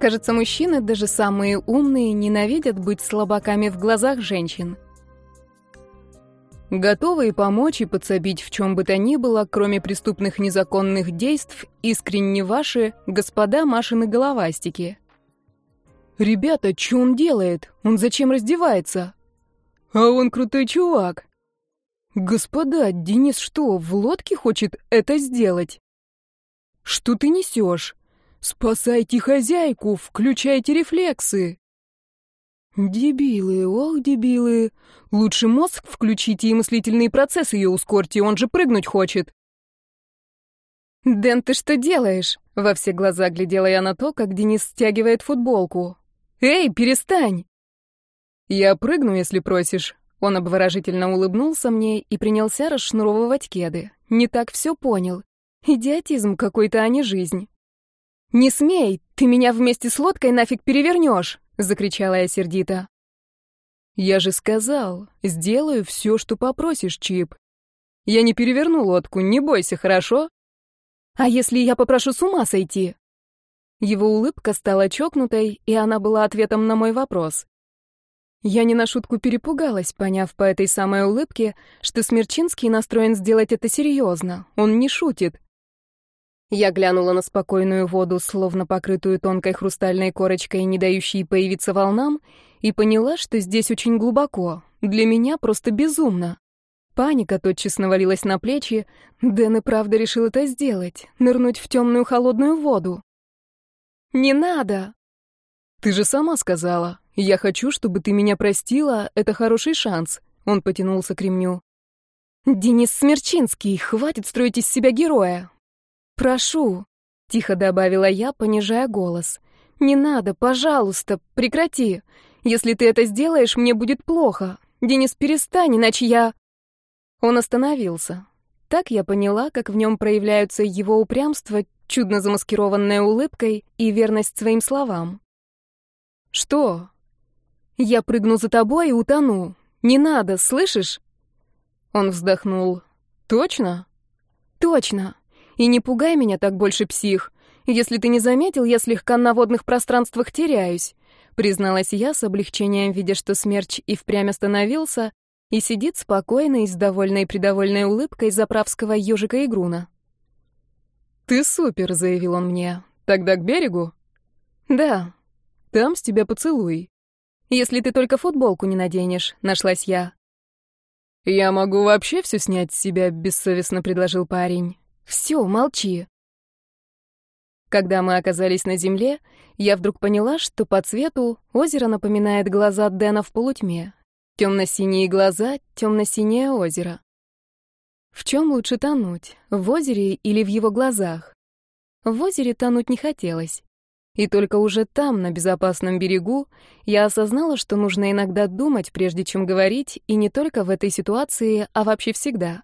Кажется, мужчины, даже самые умные, ненавидят быть слабаками в глазах женщин. Готовые помочь и подсобить в чем бы то ни было, кроме преступных незаконных действий, искренне ваши, господа Машины головастики. «Ребята, что он делает? Он зачем раздевается?» «А он крутой чувак!» «Господа, Денис что, в лодке хочет это сделать?» «Что ты несешь? Спасайте хозяйку, включайте рефлексы!» «Дебилы, ох, дебилы! Лучше мозг включите и мыслительный процесс ее ускорьте, он же прыгнуть хочет!» «Дэн, ты что делаешь?» Во все глаза глядела я на то, как Денис стягивает футболку. «Эй, перестань!» «Я прыгну, если просишь». Он обворожительно улыбнулся мне и принялся расшнуровывать кеды. Не так все понял. Идиотизм какой-то, а не жизнь. «Не смей! Ты меня вместе с лодкой нафиг перевернешь!» — закричала я сердито. «Я же сказал, сделаю все, что попросишь, Чип. Я не переверну лодку, не бойся, хорошо?» «А если я попрошу с ума сойти?» Его улыбка стала чокнутой, и она была ответом на мой вопрос. Я не на шутку перепугалась, поняв по этой самой улыбке, что Смерчинский настроен сделать это серьезно. Он не шутит. Я глянула на спокойную воду, словно покрытую тонкой хрустальной корочкой, не дающей появиться волнам, и поняла, что здесь очень глубоко. Для меня просто безумно. Паника тотчас навалилась на плечи. Дэн и правда решил это сделать — нырнуть в темную холодную воду. «Не надо!» «Ты же сама сказала. Я хочу, чтобы ты меня простила. Это хороший шанс». Он потянулся к ремню. «Денис Смерчинский, хватит строить из себя героя. Прошу», — тихо добавила я, понижая голос. «Не надо, пожалуйста, прекрати. Если ты это сделаешь, мне будет плохо. Денис, перестань, иначе я...» Он остановился. Так я поняла, как в нем проявляются его упрямство, чудно замаскированная улыбкой и верность своим словам. «Что?» «Я прыгну за тобой и утону. Не надо, слышишь?» Он вздохнул. «Точно?» «Точно. И не пугай меня так больше, псих. Если ты не заметил, я слегка на водных пространствах теряюсь», призналась я с облегчением, видя, что смерч и впрямь остановился и сидит спокойно и с довольной-придовольной улыбкой заправского ежика Игруна. «Ты супер», — заявил он мне. «Тогда к берегу?» «Да. Там с тебя поцелуй. Если ты только футболку не наденешь», — нашлась я. «Я могу вообще все снять с себя», — бессовестно предложил парень. «Все, молчи». Когда мы оказались на земле, я вдруг поняла, что по цвету озеро напоминает глаза Дэна в полутьме. Темно-синие глаза, темно-синее озеро. В чем лучше тонуть, в озере или в его глазах? В озере тонуть не хотелось. И только уже там, на безопасном берегу, я осознала, что нужно иногда думать, прежде чем говорить, и не только в этой ситуации, а вообще всегда.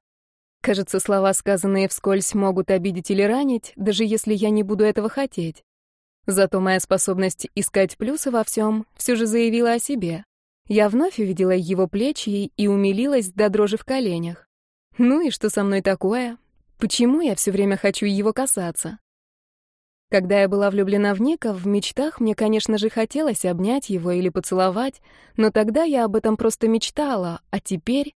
Кажется, слова, сказанные вскользь, могут обидеть или ранить, даже если я не буду этого хотеть. Зато моя способность искать плюсы во всем все же заявила о себе. Я вновь увидела его плечи и умилилась до дрожи в коленях. Ну и что со мной такое? Почему я все время хочу его касаться? Когда я была влюблена в Ника, в мечтах мне, конечно же, хотелось обнять его или поцеловать, но тогда я об этом просто мечтала, а теперь,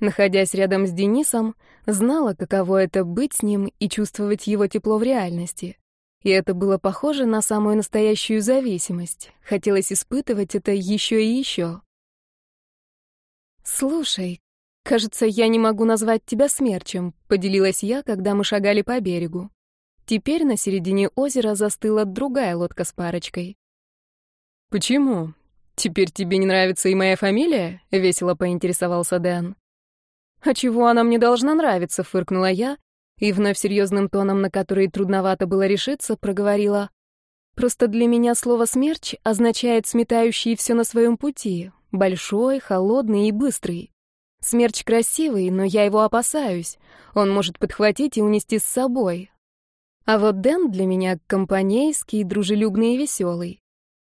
находясь рядом с Денисом, знала, каково это быть с ним и чувствовать его тепло в реальности. И это было похоже на самую настоящую зависимость. Хотелось испытывать это еще и еще. «Слушай, «Кажется, я не могу назвать тебя смерчем», — поделилась я, когда мы шагали по берегу. Теперь на середине озера застыла другая лодка с парочкой. «Почему? Теперь тебе не нравится и моя фамилия?» — весело поинтересовался Дэн. «А чего она мне должна нравиться?» — фыркнула я, и вновь серьезным тоном, на который трудновато было решиться, проговорила. «Просто для меня слово «смерч» означает сметающий все на своем пути, большой, холодный и быстрый. Смерч красивый, но я его опасаюсь. Он может подхватить и унести с собой. А вот Дэн для меня компанейский, дружелюбный и веселый.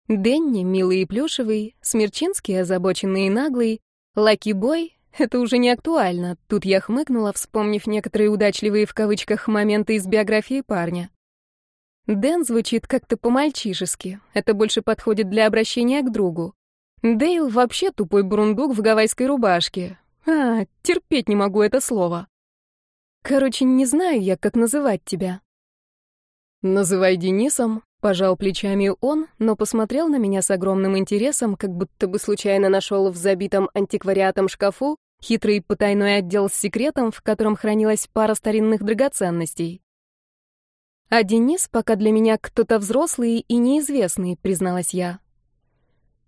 Дэнни милый и плюшевый, Смерчинский озабоченный и наглый, Лаки Бой — это уже не актуально. Тут я хмыкнула, вспомнив некоторые удачливые в кавычках моменты из биографии парня. Дэн звучит как-то по-мальчишески. Это больше подходит для обращения к другу. Дейл вообще тупой бурундук в гавайской рубашке. А, терпеть не могу это слово. Короче, не знаю я, как называть тебя. Называй Денисом, пожал плечами он, но посмотрел на меня с огромным интересом, как будто бы случайно нашел в забитом антиквариатом шкафу хитрый потайной отдел с секретом, в котором хранилась пара старинных драгоценностей. А Денис пока для меня кто-то взрослый и неизвестный, призналась я.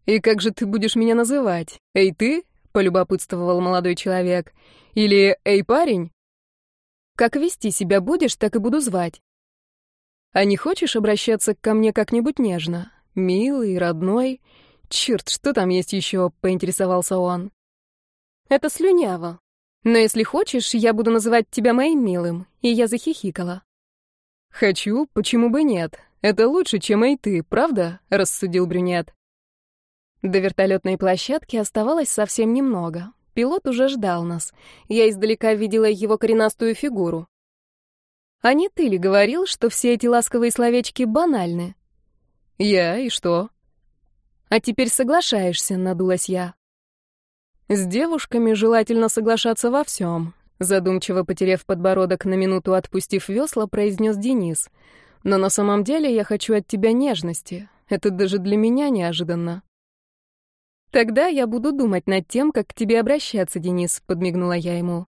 «И как же ты будешь меня называть? Эй, ты?» — полюбопытствовал молодой человек. «Или «Эй, парень?» «Как вести себя будешь, так и буду звать». «А не хочешь обращаться ко мне как-нибудь нежно? Милый, родной? Черт, что там есть еще?» — поинтересовался он. «Это слюняво. Но если хочешь, я буду называть тебя моим милым». И я захихикала. «Хочу, почему бы нет? Это лучше, чем и ты, правда?» — рассудил брюнет. До вертолетной площадки оставалось совсем немного. Пилот уже ждал нас. Я издалека видела его коренастую фигуру. «А не ты ли говорил, что все эти ласковые словечки банальны?» «Я и что?» «А теперь соглашаешься», — надулась я. «С девушками желательно соглашаться во всем. Задумчиво потеряв подбородок на минуту, отпустив весла, произнес Денис. «Но на самом деле я хочу от тебя нежности. Это даже для меня неожиданно». «Тогда я буду думать над тем, как к тебе обращаться, Денис», — подмигнула я ему.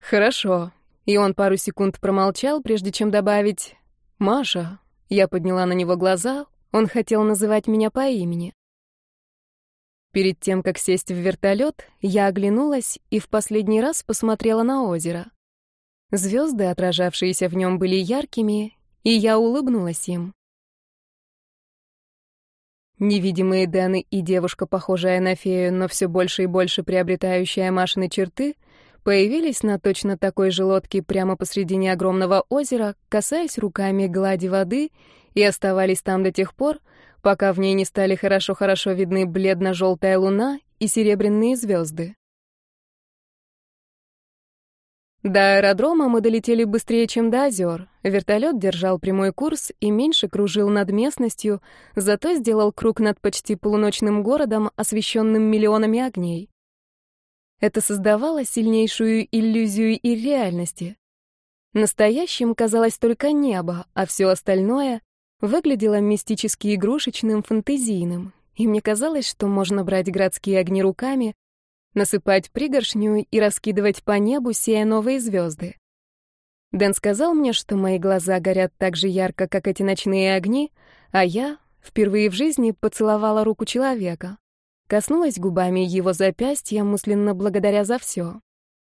«Хорошо». И он пару секунд промолчал, прежде чем добавить «Маша». Я подняла на него глаза, он хотел называть меня по имени. Перед тем, как сесть в вертолет, я оглянулась и в последний раз посмотрела на озеро. Звезды, отражавшиеся в нем, были яркими, и я улыбнулась им. Невидимые Дэны и девушка, похожая на фею, но все больше и больше приобретающая Машины черты, появились на точно такой же лодке прямо посредине огромного озера, касаясь руками глади воды, и оставались там до тех пор, пока в ней не стали хорошо-хорошо видны бледно-желтая луна и серебряные звезды. До аэродрома мы долетели быстрее, чем до озер. Вертолет держал прямой курс и меньше кружил над местностью, зато сделал круг над почти полуночным городом, освещенным миллионами огней. Это создавало сильнейшую иллюзию и реальности. Настоящим казалось только небо, а все остальное выглядело мистически игрушечным, фантазийным, и мне казалось, что можно брать городские огни руками, насыпать пригоршню и раскидывать по небу, сея новые звезды. Дэн сказал мне, что мои глаза горят так же ярко, как эти ночные огни, а я впервые в жизни поцеловала руку человека, коснулась губами его запястья, мысленно благодаря за все.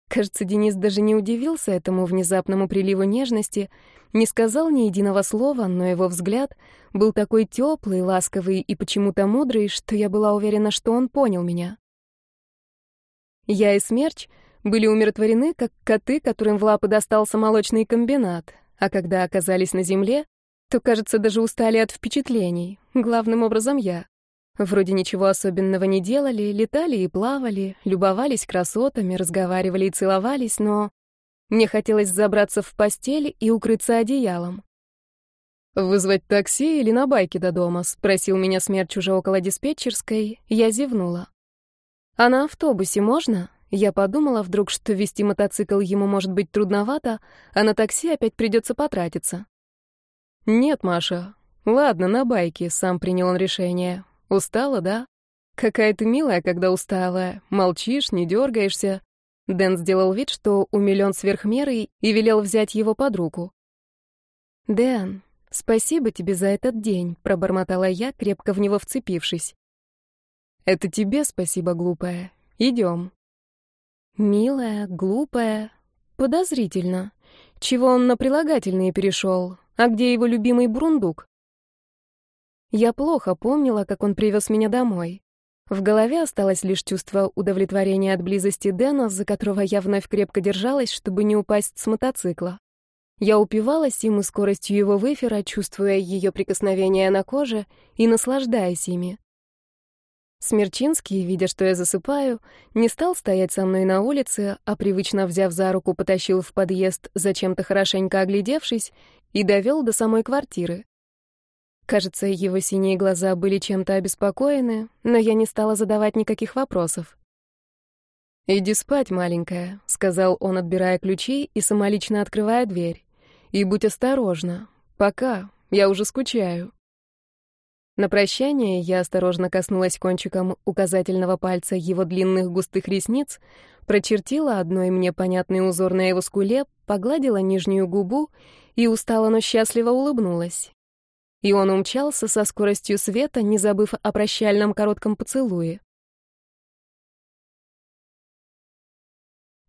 Кажется, Денис даже не удивился этому внезапному приливу нежности, не сказал ни единого слова, но его взгляд был такой теплый, ласковый и почему-то мудрый, что я была уверена, что он понял меня. Я и Смерч были умиротворены, как коты, которым в лапы достался молочный комбинат, а когда оказались на земле, то, кажется, даже устали от впечатлений, главным образом я. Вроде ничего особенного не делали, летали и плавали, любовались красотами, разговаривали и целовались, но мне хотелось забраться в постель и укрыться одеялом. «Вызвать такси или на байке до дома?» — спросил меня Смерч уже около диспетчерской. Я зевнула. «А на автобусе можно?» Я подумала вдруг, что вести мотоцикл ему может быть трудновато, а на такси опять придется потратиться. «Нет, Маша. Ладно, на байке», — сам принял он решение. Устала, да? Какая ты милая, когда усталая. Молчишь, не дергаешься. Дэн сделал вид, что умилен сверх меры и велел взять его под руку. «Дэн, спасибо тебе за этот день», — пробормотала я, крепко в него вцепившись. «Это тебе спасибо, глупая. Идем». «Милая, глупая, подозрительно. Чего он на прилагательные перешел? А где его любимый бурундук?» Я плохо помнила, как он привез меня домой. В голове осталось лишь чувство удовлетворения от близости Дэна, за которого я вновь крепко держалась, чтобы не упасть с мотоцикла. Я упивалась им и скоростью его выфера, чувствуя ее прикосновения на коже и наслаждаясь ими. Смерчинский, видя, что я засыпаю, не стал стоять со мной на улице, а привычно взяв за руку, потащил в подъезд, зачем-то хорошенько оглядевшись, и довел до самой квартиры. Кажется, его синие глаза были чем-то обеспокоены, но я не стала задавать никаких вопросов. «Иди спать, маленькая», — сказал он, отбирая ключи и самолично открывая дверь. «И будь осторожна. Пока. Я уже скучаю». На прощание я осторожно коснулась кончиком указательного пальца его длинных густых ресниц, прочертила одной мне понятный узор на его скуле, погладила нижнюю губу и устало, но счастливо улыбнулась. И он умчался со скоростью света, не забыв о прощальном коротком поцелуе.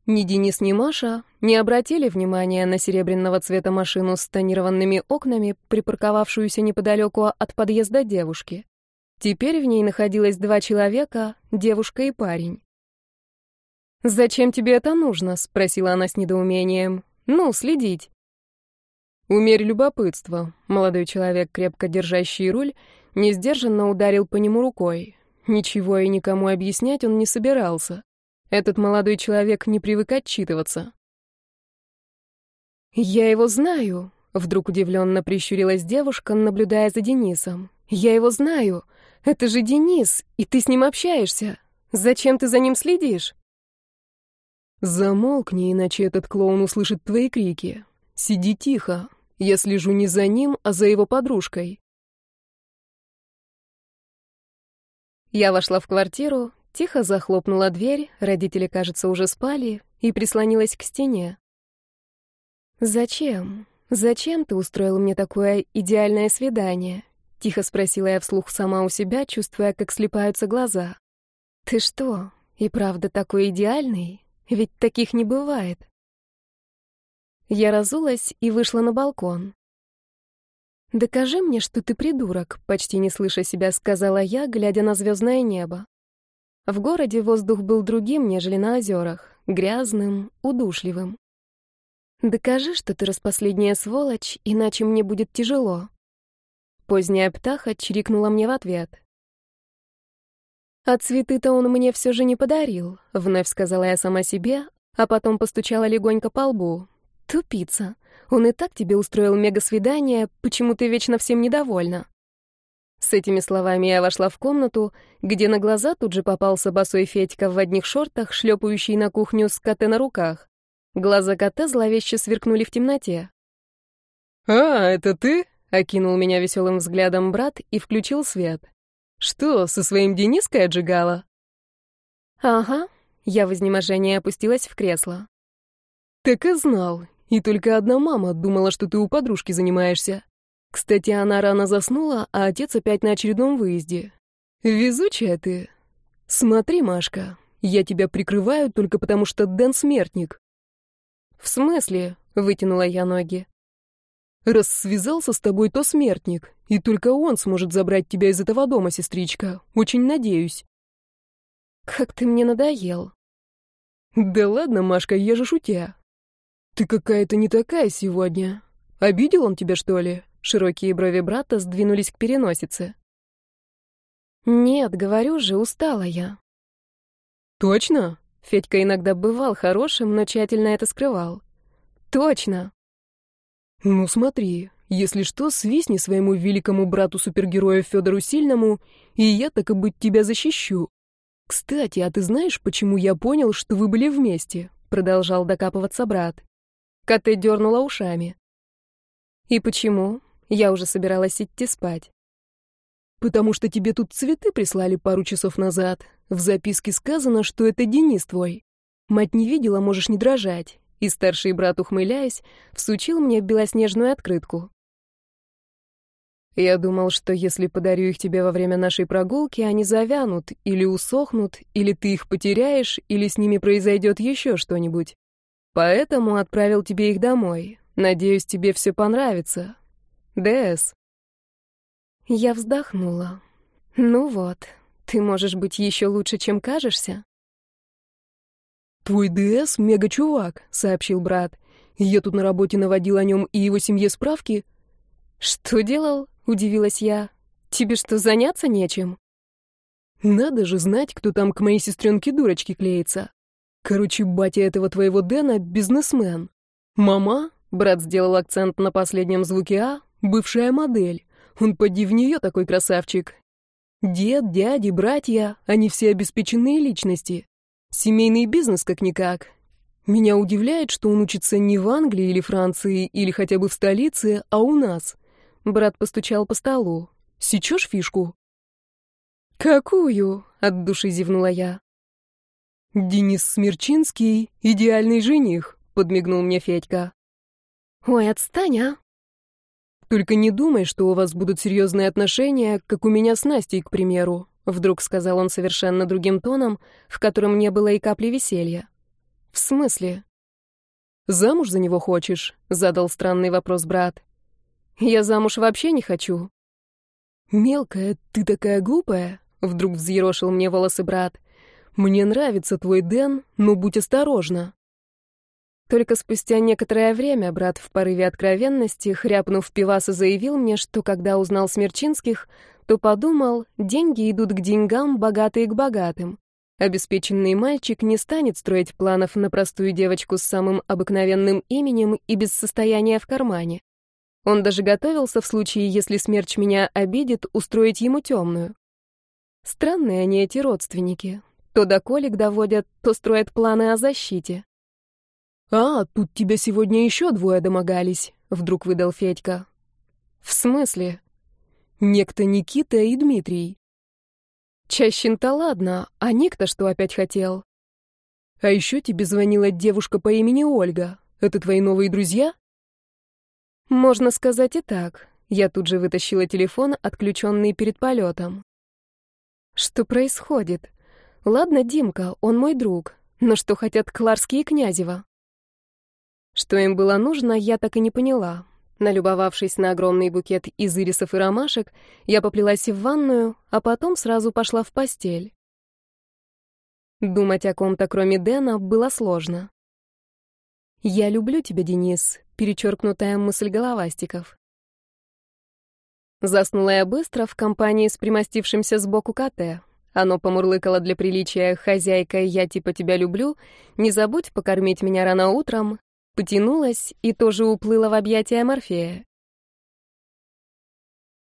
Ни Денис, ни Маша не обратили внимания на серебряного цвета машину с тонированными окнами, припарковавшуюся неподалеку от подъезда девушки. Теперь в ней находилось два человека, девушка и парень. «Зачем тебе это нужно?» — спросила она с недоумением. «Ну, следить». «Умерь любопытство», — молодой человек, крепко держащий руль, несдержанно ударил по нему рукой. Ничего и никому объяснять он не собирался. Этот молодой человек не привык отчитываться. «Я его знаю», — вдруг удивленно прищурилась девушка, наблюдая за Денисом. «Я его знаю. Это же Денис, и ты с ним общаешься. Зачем ты за ним следишь?» «Замолкни, иначе этот клоун услышит твои крики. Сиди тихо. Я слежу не за ним, а за его подружкой». Я вошла в квартиру, Тихо захлопнула дверь, родители, кажется, уже спали, и прислонилась к стене. «Зачем? Зачем ты устроил мне такое идеальное свидание?» — тихо спросила я вслух сама у себя, чувствуя, как слепаются глаза. «Ты что, и правда такой идеальный? Ведь таких не бывает». Я разулась и вышла на балкон. «Докажи мне, что ты придурок», — почти не слыша себя, сказала я, глядя на звездное небо. В городе воздух был другим, нежели на озерах, грязным, удушливым. «Докажи, что ты распоследняя сволочь, иначе мне будет тяжело». Поздняя птаха чирикнула мне в ответ. «А цветы-то он мне все же не подарил», — вновь сказала я сама себе, а потом постучала легонько по лбу. «Тупица. Он и так тебе устроил мега-свидание, почему ты вечно всем недовольна?» С этими словами я вошла в комнату, где на глаза тут же попался босой Федька в одних шортах, шлепающий на кухню с коте на руках. Глаза кота зловеще сверкнули в темноте. «А, это ты?» — окинул меня веселым взглядом брат и включил свет. «Что, со своим Дениской отжигала?» «Ага», — я в изнеможении опустилась в кресло. «Так и знал. И только одна мама думала, что ты у подружки занимаешься. Кстати, она рано заснула, а отец опять на очередном выезде. Везучая ты. Смотри, Машка, я тебя прикрываю только потому, что Дэн смертник. В смысле? Вытянула я ноги. Раз связался с тобой, то смертник, и только он сможет забрать тебя из этого дома, сестричка. Очень надеюсь. Как ты мне надоел. Да ладно, Машка, я же шутя. Ты какая-то не такая сегодня. Обидел он тебя, что ли? Широкие брови брата сдвинулись к переносице. «Нет, говорю же, устала я». «Точно?» Федька иногда бывал хорошим, но тщательно это скрывал. «Точно!» «Ну смотри, если что, свистни своему великому брату-супергерою Федору Сильному, и я так и быть тебя защищу. Кстати, а ты знаешь, почему я понял, что вы были вместе?» Продолжал докапываться брат. Коты дернула ушами. «И почему?» Я уже собиралась идти спать. «Потому что тебе тут цветы прислали пару часов назад. В записке сказано, что это Денис твой. Мать не видела, можешь не дрожать». И старший брат, ухмыляясь, всучил мне белоснежную открытку. Я думал, что если подарю их тебе во время нашей прогулки, они завянут, или усохнут, или ты их потеряешь, или с ними произойдет еще что-нибудь. Поэтому отправил тебе их домой. Надеюсь, тебе все понравится. ДС. Я вздохнула. Ну вот, ты можешь быть еще лучше, чем кажешься. Твой ДС мега-чувак, сообщил брат. Я тут на работе наводил о нем и его семье справки. Что делал? Удивилась я. Тебе что, заняться нечем? Надо же знать, кто там к моей сестренке дурочки клеится. Короче, батя этого твоего Дэна — бизнесмен. Мама, брат сделал акцент на последнем звуке «а», Бывшая модель. Он поди в нее такой красавчик. Дед, дяди, братья, они все обеспеченные личности. Семейный бизнес как-никак. Меня удивляет, что он учится не в Англии или Франции, или хотя бы в столице, а у нас. Брат постучал по столу. Сечешь фишку? «Какую?» — от души зевнула я. «Денис Смерчинский — идеальный жених», — подмигнул мне Федька. «Ой, отстань, а!» «Только не думай, что у вас будут серьезные отношения, как у меня с Настей, к примеру», — вдруг сказал он совершенно другим тоном, в котором не было и капли веселья. «В смысле?» «Замуж за него хочешь?» — задал странный вопрос брат. «Я замуж вообще не хочу». «Мелкая, ты такая глупая», Вдруг взъерошил мне волосы брат. «Мне нравится твой Дэн, но будь осторожна». Только спустя некоторое время брат в порыве откровенности, хряпнув пиваса, заявил мне, что когда узнал Смерчинских, то подумал, деньги идут к деньгам, богатые к богатым. Обеспеченный мальчик не станет строить планов на простую девочку с самым обыкновенным именем и без состояния в кармане. Он даже готовился в случае, если смерч меня обидит, устроить ему темную. Странные они эти родственники. То до колик доводят, то строят планы о защите. «А, тут тебя сегодня еще двое домогались», — вдруг выдал Федька. «В смысле?» «Некто Никита и Дмитрий». «Чащин-то ладно, а Ник-то что опять хотел?» «А еще тебе звонила девушка по имени Ольга. Это твои новые друзья?» «Можно сказать и так». Я тут же вытащила телефон, отключенный перед полетом. Что происходит? Ладно, Димка, он мой друг, но что хотят Кларские и Князева? Что им было нужно, я так и не поняла. Налюбовавшись на огромный букет из ирисов и ромашек, я поплелась в ванную, а потом сразу пошла в постель. Думать о ком-то, кроме Дэна, было сложно. «Я люблю тебя, Денис», — перечеркнутая мысль головастиков. Заснула я быстро в компании с примостившимся сбоку коте. Оно помурлыкало для приличия. «Хозяйка, я типа тебя люблю, не забудь покормить меня рано утром», потянулась и тоже уплыла в объятия Морфея.